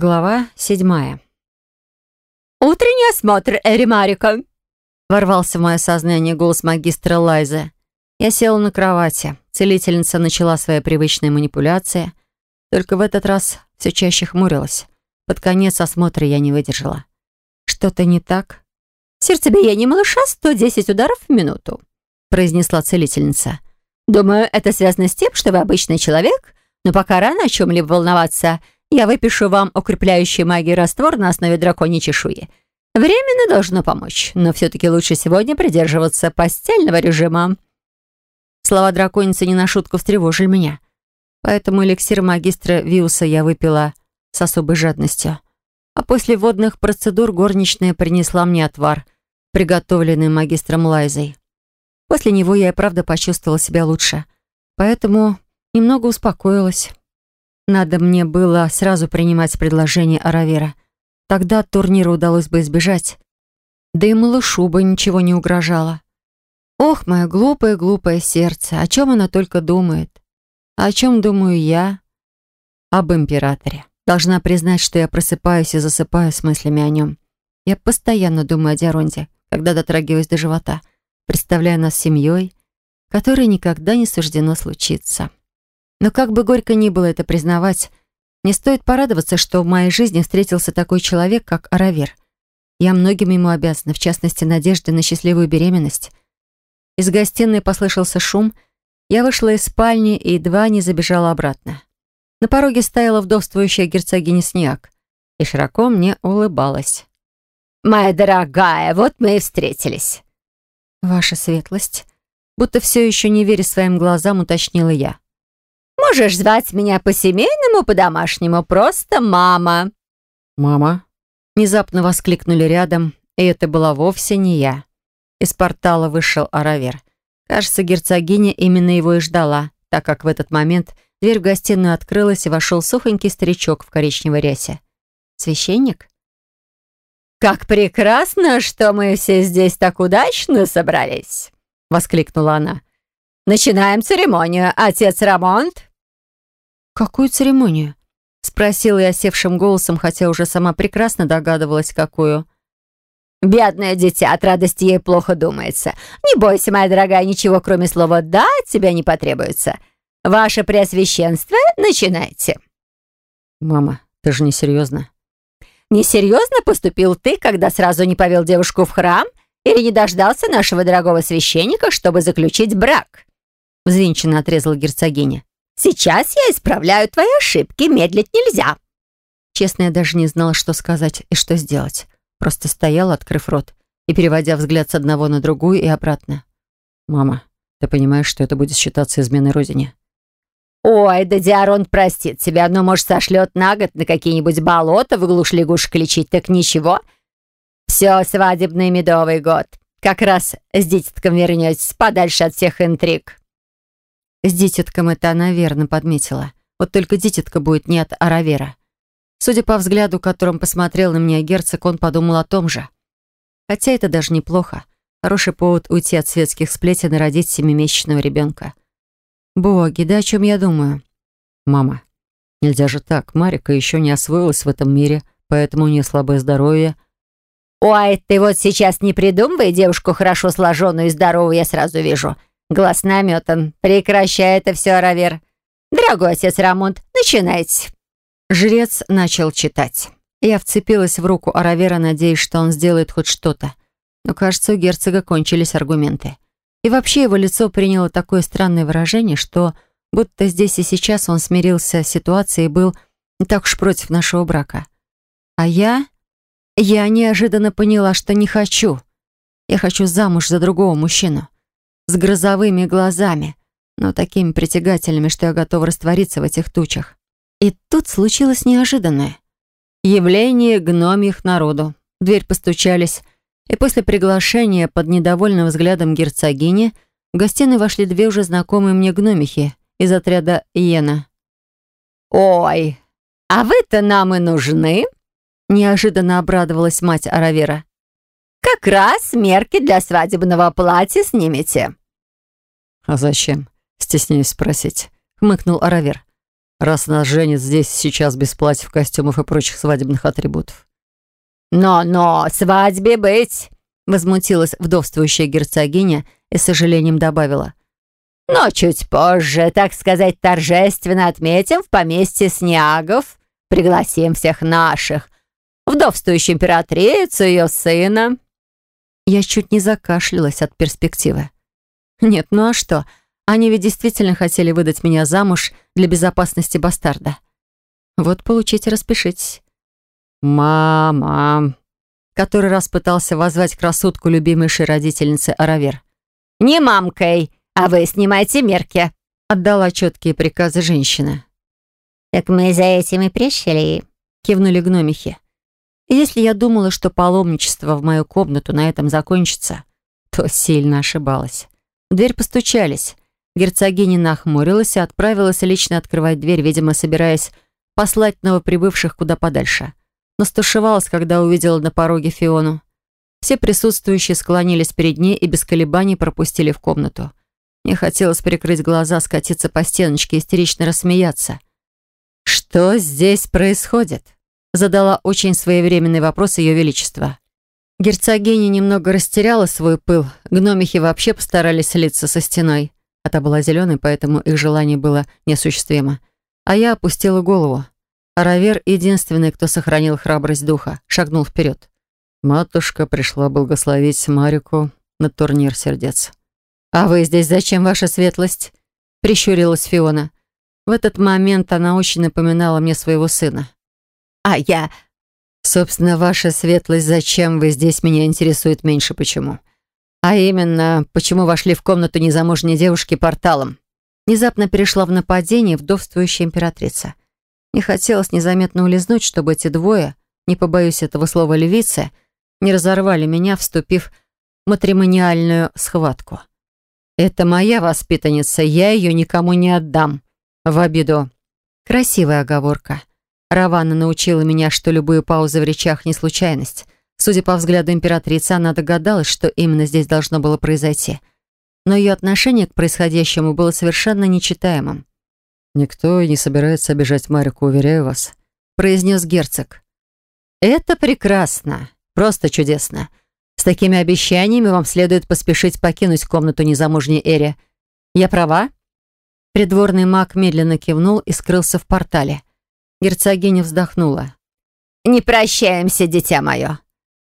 Глава седьмая. «Утренний осмотр Эримарика!» Ворвался в мое сознание голос магистра Лайза. Я села на кровати. Целительница начала свои привычные манипуляции. Только в этот раз все чаще хмурилась. Под конец осмотра я не выдержала. «Что-то не так?» «Сердцебиение малыша 110 ударов в минуту», произнесла целительница. «Думаю, это связано с тем, что вы обычный человек, но пока рано о чем-либо волноваться. Я выпишу вам укрепляющий магию раствор на основе драконьей чешуи. Временно должно помочь, но все-таки лучше сегодня придерживаться постельного режима». Слова драконицы не на шутку встревожили меня. Поэтому эликсир магистра Виуса я выпила с особой жадностью. А после водных процедур горничная принесла мне отвар, приготовленный магистром Лайзой. После него я и правда почувствовала себя лучше. Поэтому немного успокоилась. Надо мне было сразу принимать предложение Аравера. Тогда турнира удалось бы избежать. Да и малышу бы ничего не угрожало. Ох, мое глупое-глупое сердце, о чем оно только думает? О чем думаю я? Об императоре. Должна признать, что я просыпаюсь и засыпаю с мыслями о нем. Я постоянно думаю о Диаронде, когда дотрагиваюсь до живота, представляя нас семьей, которой никогда не суждено случиться. Но как бы горько ни было это признавать, не стоит порадоваться, что в моей жизни встретился такой человек, как Аравер. Я многим ему обязана, в частности, надежде на счастливую беременность. Из гостиной послышался шум. Я вышла из спальни и едва не забежала обратно. На пороге стояла вдовствующая герцогиня Сниак и широко мне улыбалась. «Моя дорогая, вот мы и встретились». «Ваша светлость», будто все еще не веря своим глазам, уточнила я. Можешь звать меня по-семейному, по-домашнему, просто мама». «Мама?» Внезапно воскликнули рядом, и это была вовсе не я. Из портала вышел Аравер. Кажется, герцогиня именно его и ждала, так как в этот момент дверь в гостиную открылась, и вошел сухонький старичок в коричневой рясе. «Священник?» «Как прекрасно, что мы все здесь так удачно собрались!» — воскликнула она. «Начинаем церемонию. Отец Рамонт, «Какую церемонию?» — спросила я севшим голосом, хотя уже сама прекрасно догадывалась, какую. «Бедное дитя, от радости ей плохо думается. Не бойся, моя дорогая, ничего кроме слова «да» от тебя не потребуется. Ваше Преосвященство, начинайте». «Мама, ты же не серьезно?» «Несерьезно поступил ты, когда сразу не повел девушку в храм или не дождался нашего дорогого священника, чтобы заключить брак?» Взвинченно отрезала герцогиня. Сейчас я исправляю твои ошибки, медлить нельзя». Честно, я даже не знала, что сказать и что сделать. Просто стояла, открыв рот, и переводя взгляд с одного на другую и обратно. «Мама, ты понимаешь, что это будет считаться изменой родине?» «Ой, да Диарон простит тебя, но, может, сошлет на год на какие-нибудь болота в глушь лягушек лечить, так ничего. Все, свадебный медовый год. Как раз с дитятком вернетесь, подальше от всех интриг». С дитятком это она верно подметила. Вот только дитятка будет не от Аравера. Судя по взгляду, которым посмотрел на меня герцог, он подумал о том же. Хотя это даже неплохо. Хороший повод уйти от светских сплетен и родить семимесячного ребенка. Боги, да о чем я думаю? Мама, нельзя же так. Марика еще не освоилась в этом мире, поэтому у нее слабое здоровье. «Ой, ты вот сейчас не придумывай девушку хорошо сложенную и здоровую, я сразу вижу. Глаз наметан. Прекращай это все, Равер. Дорогой отец Рамонт, начинайте. Жрец начал читать. Я вцепилась в руку Аравера, надеясь, что он сделает хоть что-то. Но, кажется, у герцога кончились аргументы. И вообще его лицо приняло такое странное выражение, что будто здесь и сейчас он смирился с ситуацией и был не так уж против нашего брака. А я... Я неожиданно поняла, что не хочу. Я хочу замуж за другого мужчину с грозовыми глазами, но такими притягательными, что я готова раствориться в этих тучах. И тут случилось неожиданное. Явление гномьих народу. В дверь постучались, и после приглашения под недовольным взглядом герцогини в гостиную вошли две уже знакомые мне гномихи из отряда Иена. «Ой, а вы-то нам и нужны?» Неожиданно обрадовалась мать Аравера. «Как раз мерки для свадебного платья снимете». «А зачем?» — стесняюсь спросить. Хмыкнул Аравер. раз нас женят здесь сейчас без платьев, костюмов и прочих свадебных атрибутов. «Но-но, свадьбе быть!» Возмутилась вдовствующая герцогиня и с сожалением добавила. «Но чуть позже, так сказать, торжественно отметим в поместье Снягов, пригласим всех наших, вдовствующую императрицу, ее сына». Я чуть не закашлялась от перспективы. Нет, ну а что? Они ведь действительно хотели выдать меня замуж для безопасности бастарда. Вот получите, распишитесь. «Мама!» Который раз пытался воззвать красотку любимейшей родительницы Аравер. «Не мамкой, а вы снимайте мерки!» Отдала четкие приказы женщина. «Так мы за этим и пришли», — кивнули гномихи. если я думала, что паломничество в мою комнату на этом закончится, то сильно ошибалась. В дверь постучались. Герцогиня нахмурилась и отправилась лично открывать дверь, видимо, собираясь послать новоприбывших куда подальше но стушевалась, когда увидела на пороге Фиону. Все присутствующие склонились перед ней и без колебаний пропустили в комнату. Мне хотелось прикрыть глаза, скатиться по стеночке, истерично рассмеяться. «Что здесь происходит?» Задала очень своевременный вопрос Ее Величество. Герцогиня немного растеряла свой пыл. Гномихи вообще постарались слиться со стеной. А та была зеленой, поэтому их желание было неосуществимо. А я опустила голову. Аравер, единственный, кто сохранил храбрость духа, шагнул вперед. Матушка пришла благословить Марику на турнир сердец. «А вы здесь зачем, ваша светлость?» — прищурилась Фиона. В этот момент она очень напоминала мне своего сына. «А я...» «Собственно, ваша светлость, зачем вы здесь, меня интересует меньше почему. А именно, почему вошли в комнату незамужней девушки порталом?» Внезапно перешла в нападение вдовствующая императрица. Не хотелось незаметно улизнуть, чтобы эти двое, не побоюсь этого слова львицы, не разорвали меня, вступив в матримониальную схватку. Это моя воспитанница, я ее никому не отдам. В обиду. Красивая оговорка. Равана научила меня, что любую паузу в речах не случайность. Судя по взгляду императрицы, она догадалась, что именно здесь должно было произойти. Но ее отношение к происходящему было совершенно нечитаемым. «Никто и не собирается обижать Марику, уверяю вас», — произнес герцог. «Это прекрасно, просто чудесно. С такими обещаниями вам следует поспешить покинуть комнату незамужней Эри. Я права?» Придворный маг медленно кивнул и скрылся в портале. Герцогиня вздохнула. «Не прощаемся, дитя мое.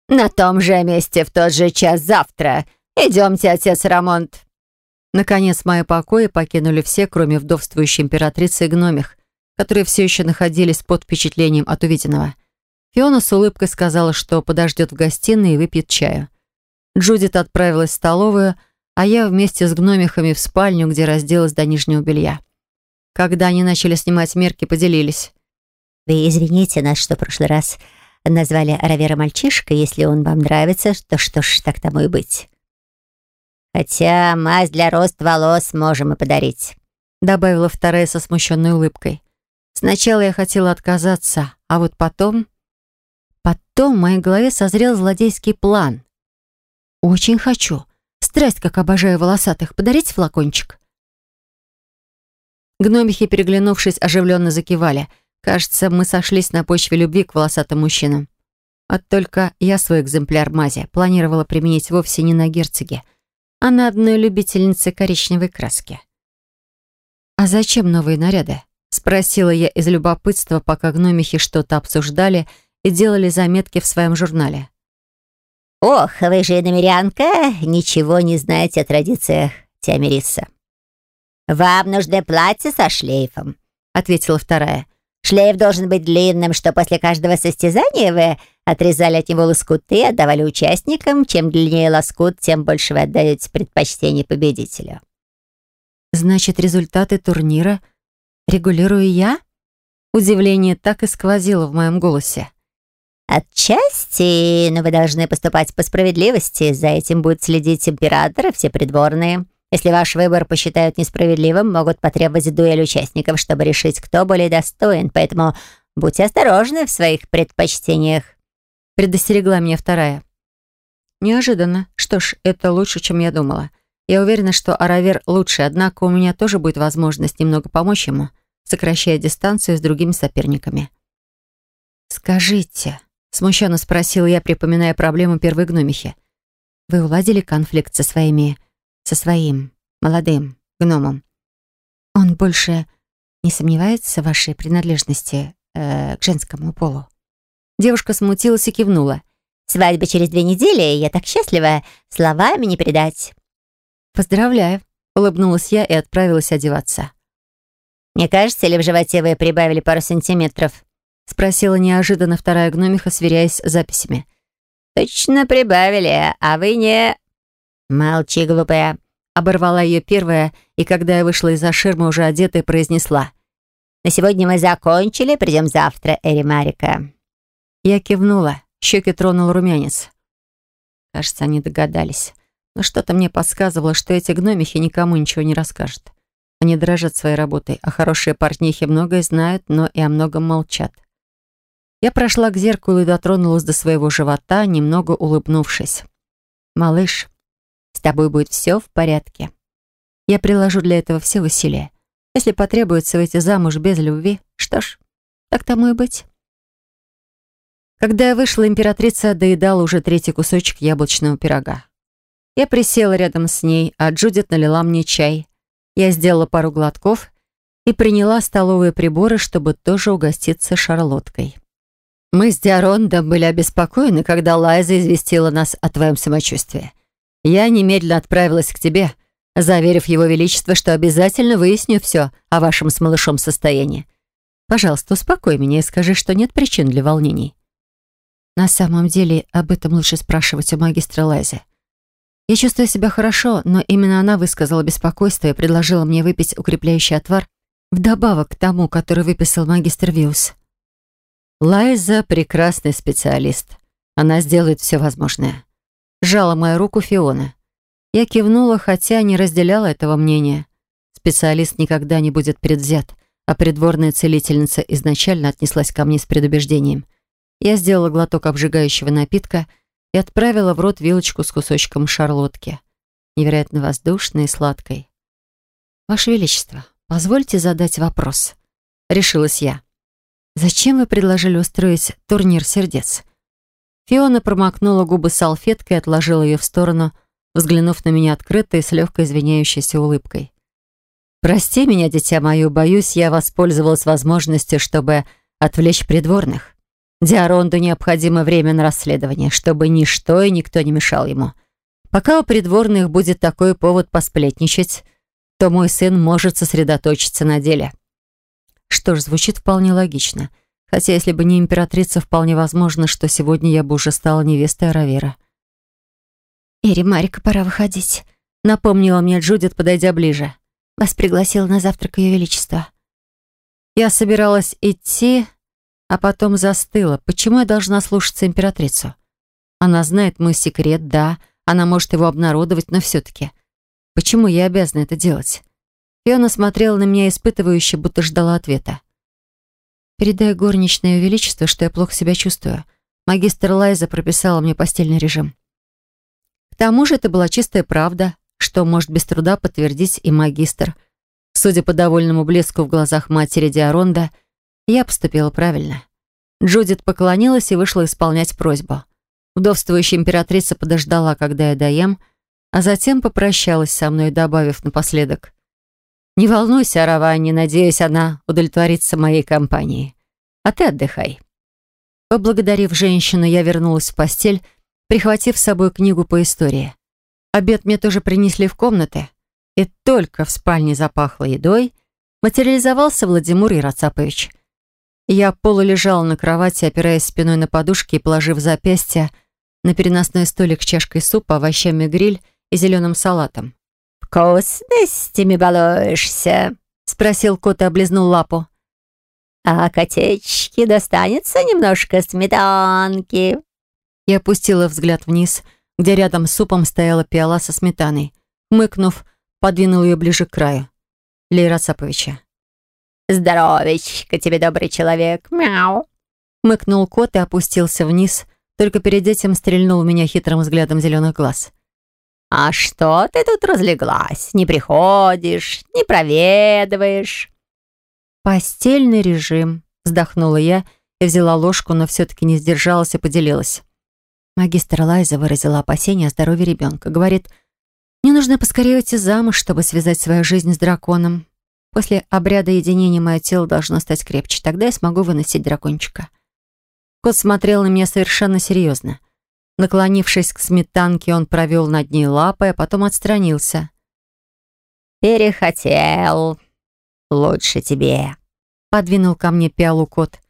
На том же месте в тот же час завтра. Идемте, отец Рамонт». Наконец, мои покои покинули все, кроме вдовствующей императрицы и гномих, которые все еще находились под впечатлением от увиденного. Фиона с улыбкой сказала, что подождет в гостиной и выпьет чаю. Джудит отправилась в столовую, а я вместе с гномихами в спальню, где разделась до нижнего белья. Когда они начали снимать мерки, поделились. «Вы извините нас, что в прошлый раз назвали Равера мальчишкой. Если он вам нравится, то что ж, так тому и быть». Хотя мазь для рост волос можем и подарить», добавила вторая со смущенной улыбкой. Сначала я хотела отказаться, а вот потом... Потом в моей голове созрел злодейский план. «Очень хочу. Страсть, как обожаю волосатых. Подарить флакончик?» Гномихи, переглянувшись, оживленно закивали. Кажется, мы сошлись на почве любви к волосатым мужчинам. А только я свой экземпляр мази планировала применить вовсе не на герцоге, а на одной любительнице коричневой краски. «А зачем новые наряды?» — спросила я из любопытства, пока гномихи что-то обсуждали и делали заметки в своем журнале. «Ох, вы же намерянка, ничего не знаете о традициях Тиамириса». «Вам нужны платья со шлейфом», — ответила вторая. «Шлейф должен быть длинным, что после каждого состязания вы Отрезали от него лоскуты и отдавали участникам. Чем длиннее лоскут, тем больше вы отдаете предпочтение победителю. Значит, результаты турнира регулирую я? Удивление так и сквозило в моем голосе. Отчасти, но вы должны поступать по справедливости. За этим будет следить император и все придворные. Если ваш выбор посчитают несправедливым, могут потребовать дуэль участников, чтобы решить, кто более достоин. Поэтому будьте осторожны в своих предпочтениях предостерегла меня вторая. Неожиданно. Что ж, это лучше, чем я думала. Я уверена, что Аравер лучше, однако у меня тоже будет возможность немного помочь ему. сокращая дистанцию с другими соперниками. «Скажите», — смущенно спросила я, припоминая проблему первой гномихи, «вы уладили конфликт со своими... со своим молодым гномом? Он больше не сомневается в вашей принадлежности э, к женскому полу?» Девушка смутилась и кивнула. «Свадьба через две недели, я так счастлива, словами не передать». «Поздравляю», — улыбнулась я и отправилась одеваться. «Не кажется ли в животе вы прибавили пару сантиметров?» — спросила неожиданно вторая гномиха, сверяясь с записями. «Точно прибавили, а вы не...» «Молчи, глупая», — оборвала ее первая, и когда я вышла из-за ширмы, уже одетая, произнесла. «На сегодня мы закончили, придем завтра, Эри Марика». Я кивнула, щеки тронул румянец. Кажется, они догадались. Но что-то мне подсказывало, что эти гномихи никому ничего не расскажут. Они дрожат своей работой, а хорошие портнихи многое знают, но и о многом молчат. Я прошла к зеркалу и дотронулась до своего живота, немного улыбнувшись. «Малыш, с тобой будет все в порядке. Я приложу для этого все усилия. Если потребуется выйти замуж без любви, что ж, так тому и быть». Когда я вышла, императрица доедала уже третий кусочек яблочного пирога. Я присела рядом с ней, а Джудит налила мне чай. Я сделала пару глотков и приняла столовые приборы, чтобы тоже угоститься шарлоткой. Мы с Диарондом были обеспокоены, когда Лайза известила нас о твоем самочувствии. Я немедленно отправилась к тебе, заверив его величество, что обязательно выясню все о вашем с малышом состоянии. Пожалуйста, успокой меня и скажи, что нет причин для волнений. На самом деле, об этом лучше спрашивать у магистра Лайзы. Я чувствую себя хорошо, но именно она высказала беспокойство и предложила мне выпить укрепляющий отвар вдобавок к тому, который выписал магистр Виус. Лайза — прекрасный специалист. Она сделает все возможное. Жала мою руку Фиона. Я кивнула, хотя не разделяла этого мнения. Специалист никогда не будет предвзят, а придворная целительница изначально отнеслась ко мне с предубеждением — я сделала глоток обжигающего напитка и отправила в рот вилочку с кусочком шарлотки, невероятно воздушной и сладкой. «Ваше Величество, позвольте задать вопрос», — решилась я. «Зачем вы предложили устроить турнир сердец?» Фиона промокнула губы салфеткой и отложила ее в сторону, взглянув на меня открыто и с легкой извиняющейся улыбкой. «Прости меня, дитя мое, боюсь, я воспользовалась возможностью, чтобы отвлечь придворных. Диаронду необходимо время на расследование, чтобы ничто и никто не мешал ему. Пока у придворных будет такой повод посплетничать, то мой сын может сосредоточиться на деле. Что ж, звучит вполне логично. Хотя, если бы не императрица, вполне возможно, что сегодня я бы уже стала невестой Аравера. «Ири, Марика, пора выходить», — напомнила мне Джудит, подойдя ближе. «Вас пригласил на завтрак Ее Величество». Я собиралась идти, а потом застыла. Почему я должна слушаться императрицу? Она знает мой секрет, да, она может его обнародовать, но все-таки. Почему я обязана это делать? Фиона смотрела на меня испытывающе, будто ждала ответа. «Передай горничное величество, что я плохо себя чувствую. Магистр Лайза прописала мне постельный режим». К тому же это была чистая правда, что может без труда подтвердить и магистр. Судя по довольному блеску в глазах матери Диаронда, я поступила правильно. Джудит поклонилась и вышла исполнять просьбу. Вдовствующая императрица подождала, когда я доем, а затем попрощалась со мной, добавив напоследок. «Не волнуйся, Аравани, надеюсь, она удовлетворится моей компанией. А ты отдыхай». Поблагодарив женщину, я вернулась в постель, прихватив с собой книгу по истории. Обед мне тоже принесли в комнаты, и только в спальне запахло едой, материализовался Владимир Яроцапович. Я полулежала на кровати, опираясь спиной на подушки и положив запястье на переносной столик с чашкой супа, овощами гриль и зеленым салатом. «Вкусностями балуешься?» — спросил кот и облизнул лапу. «А котечке достанется немножко сметанки?» Я опустила взгляд вниз, где рядом с супом стояла пиала со сметаной. Мыкнув, подвинул ее ближе к краю. Лейра Цаповича. «Здоровечко тебе, добрый человек! Мяу!» Мыкнул кот и опустился вниз, только перед этим стрельнул в меня хитрым взглядом зеленых глаз. «А что ты тут разлеглась? Не приходишь, не проведываешь?» «Постельный режим», — вздохнула я и взяла ложку, но все-таки не сдержалась и поделилась. Магистр Лайза выразила опасения о здоровье ребенка. Говорит, «Мне нужно поскорее уйти замуж, чтобы связать свою жизнь с драконом. После обряда единения мое тело должно стать крепче. Тогда я смогу выносить дракончика». Кот смотрел на меня совершенно серьезно. Наклонившись к сметанке, он провел над ней лапой, а потом отстранился. «Перехотел. Лучше тебе», — подвинул ко мне пиалу кот.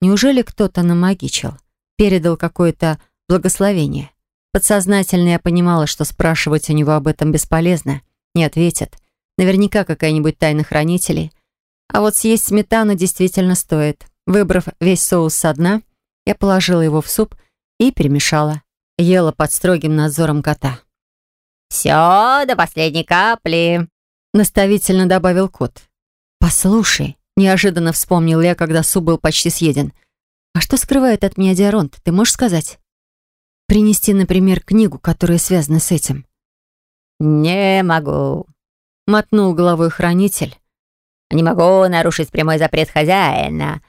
Неужели кто-то намагичил? Передал какое-то благословение? Подсознательно я понимала, что спрашивать у него об этом бесполезно. Не ответит. Наверняка какая-нибудь тайна хранителей. А вот съесть сметану действительно стоит. Выбрав весь соус со дна, я положила его в суп и перемешала. Ела под строгим надзором кота. «Все до последней капли», — наставительно добавил кот. «Послушай», — неожиданно вспомнил я, когда суп был почти съеден. «А что скрывает от меня Диаронт, ты можешь сказать?» «Принести, например, книгу, которая связана с этим». «Не могу», — мотнул головой хранитель. «Не могу нарушить прямой запрет хозяина.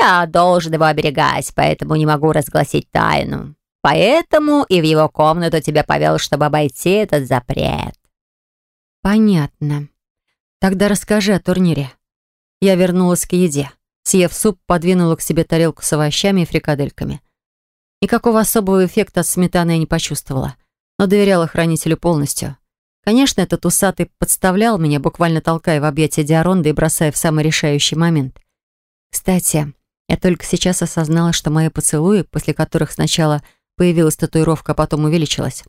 Я должен его оберегать, поэтому не могу разгласить тайну. Поэтому и в его комнату тебя повел, чтобы обойти этот запрет». «Понятно. Тогда расскажи о турнире». Я вернулась к еде. Съев суп, подвинула к себе тарелку с овощами и фрикадельками. Никакого особого эффекта от сметаны я не почувствовала, но доверяла хранителю полностью. Конечно, этот усатый подставлял меня, буквально толкая в объятия Диаронда и бросая в самый решающий момент. Кстати, я только сейчас осознала, что мои поцелуи, после которых сначала появилась татуировка, а потом увеличилась,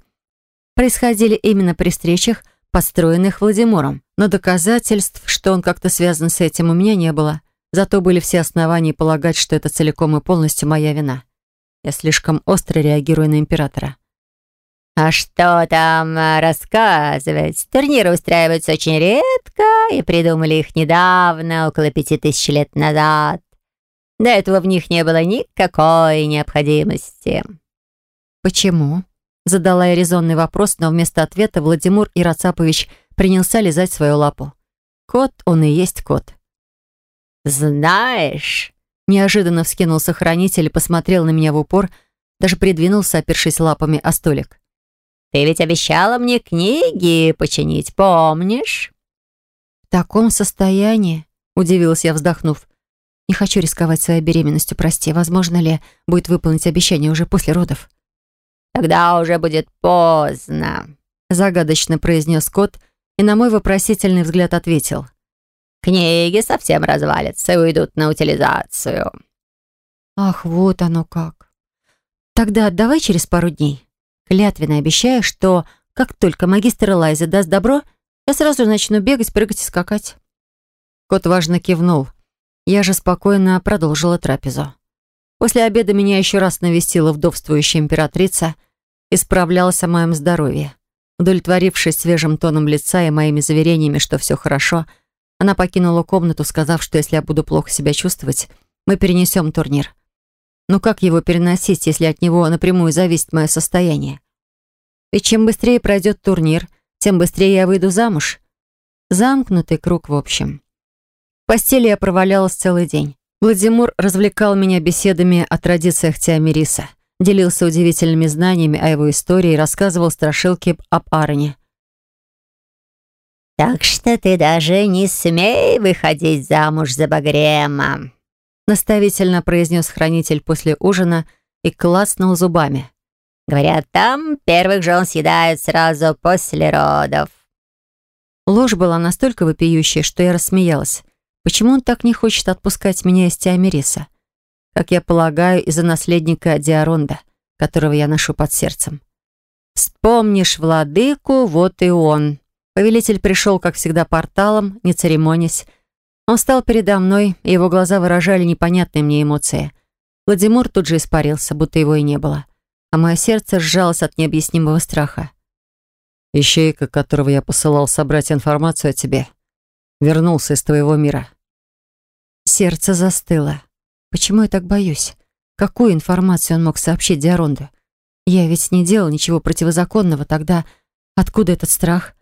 происходили именно при встречах, построенных Владимиром. Но доказательств, что он как-то связан с этим, у меня не было. Зато были все основания полагать, что это целиком и полностью моя вина. Я слишком остро реагирую на императора. «А что там э, рассказывать? Турниры устраиваются очень редко, и придумали их недавно, около пяти тысяч лет назад. До этого в них не было никакой необходимости». «Почему?» Задала я резонный вопрос, но вместо ответа Владимир Ирацапович принялся лизать свою лапу. Кот, он и есть кот. «Знаешь...» Неожиданно вскинулся хранитель и посмотрел на меня в упор, даже придвинулся, опершись лапами о столик. «Ты ведь обещала мне книги починить, помнишь?» «В таком состоянии?» — удивилась я, вздохнув. «Не хочу рисковать своей беременностью, прости. Возможно ли будет выполнить обещание уже после родов?» «Тогда уже будет поздно», — загадочно произнес кот и на мой вопросительный взгляд ответил. «Книги совсем развалятся и уйдут на утилизацию». «Ах, вот оно как. Тогда давай через пару дней. Клятвенно обещаю, что как только магистр Элайза даст добро, я сразу начну бегать, прыгать и скакать». Кот важно кивнул. Я же спокойно продолжила трапезу. После обеда меня еще раз навестила вдовствующая императрица и справлялась о моем здоровье. Удовлетворившись свежим тоном лица и моими заверениями, что все хорошо, она покинула комнату, сказав, что если я буду плохо себя чувствовать, мы перенесем турнир. Но как его переносить, если от него напрямую зависит мое состояние? Ведь чем быстрее пройдет турнир, тем быстрее я выйду замуж. Замкнутый круг в общем. Постели я провалялась целый день. Владимир развлекал меня беседами о традициях Теомириса, делился удивительными знаниями о его истории и рассказывал страшилки об Аароне. «Так что ты даже не смей выходить замуж за Багрема», наставительно произнес хранитель после ужина и клацнул зубами. «Говорят, там первых жен съедают сразу после родов». Ложь была настолько вопиющая, что я рассмеялась. Почему он так не хочет отпускать меня из Тиамириса? Как я полагаю, из-за наследника Диаронда, которого я ношу под сердцем. Вспомнишь владыку, вот и он. Повелитель пришел, как всегда, порталом, не церемонясь. Он стал передо мной, и его глаза выражали непонятные мне эмоции. Владимир тут же испарился, будто его и не было. А мое сердце сжалось от необъяснимого страха. «Ищейка, которого я посылал собрать информацию о тебе, вернулся из твоего мира». Сердце застыло. Почему я так боюсь? Какую информацию он мог сообщить Диаронду? Я ведь не делал ничего противозаконного, тогда откуда этот страх?